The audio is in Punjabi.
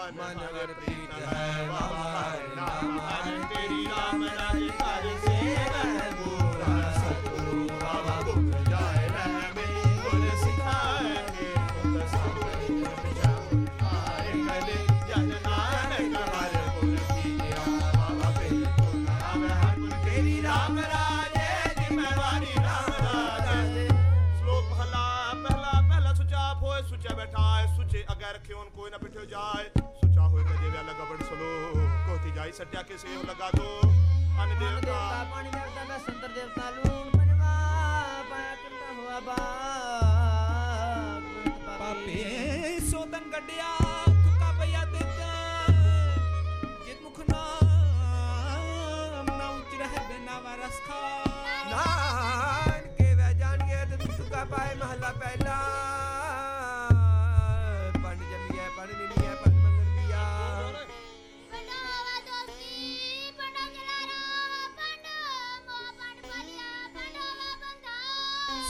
ਮਨ ਮਨ ਪ੍ਰੀਤ ਹੈ ਹੈ, ਬਾਬਾ ਨਾਮ ਹਰਿ ਤੇਰੀ ਰਾਮ ਰਾਜ ਕਰ ਸੇਵੈ ਮੂਰਾ ਸਤਿਗੁਰੂ ਬਾਬਾ ਭੁਖ ਜਾਏ ਰਹਿ ਮੇਰੀ ਗੁਰ ਸਿਖਾਏ ਕੇ ਪੁੱਤ ਸਾਹਮਣੇ ਆਏ ਕਲੇ ਜਨ ਨਾਨਕ ਹਰਿ ਗੁਰ ਕੀਜਿਆ ਬਾਬਾ ਪੇ ਨਾਮ ਹਰਿ ਤੇਰੀ ਰਾਮ ਰਾਜੇ ਜ਼ਿੰਮੇਵਾਰੀ ਰਾਮ ਰਾਜੇ ਸ਼ਲੋਕ ਮਹਲਾ ਪਹਿਲਾ ਪਹਿਲਾ ਸੁਚਾ ਹੋਏ ਸੁਚੇ ਬੈਠਾਏ ਸੁਚੇ ਅਗਰ ਰਖਿਓਨ ਕੋਈ ਨਾ ਪਿਠਿਓ ਜਾਏ ਕੋਤੀ ਸੱਟਿਆ ਕੇ ਸੇਵ ਲਗਾ ਦੋ। ਅਨ ਦੇਵਤਾ। ਪਾਣੀ ਦੇਵਤਾ ਮੈਂ ਸੁੰਦਰ ਦੇਵਤਾ